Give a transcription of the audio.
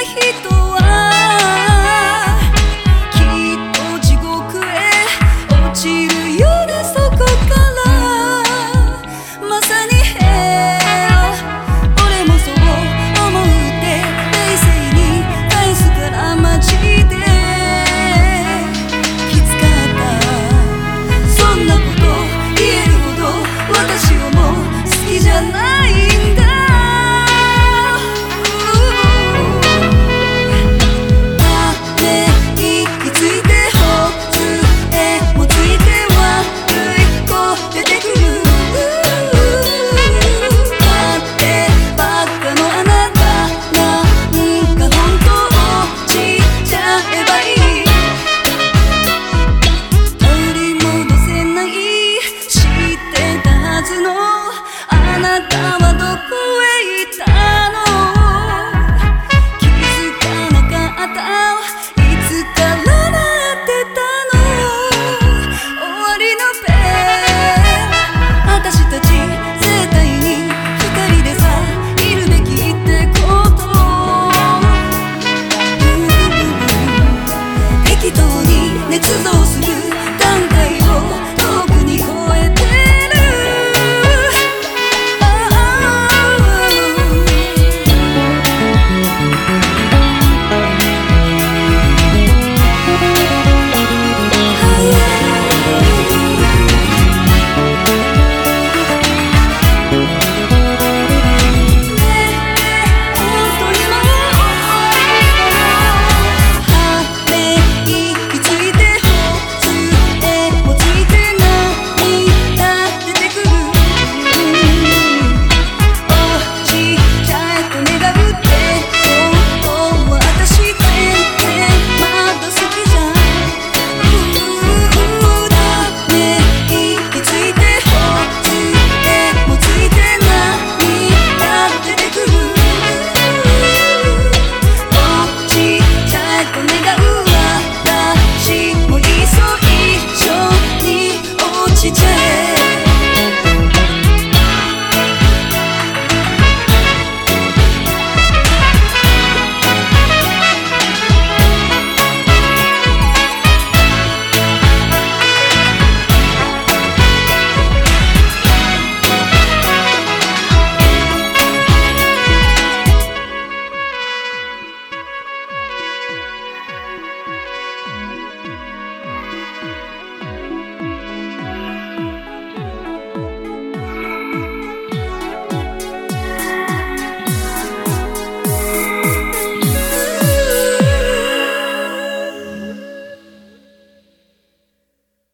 i bajito. no.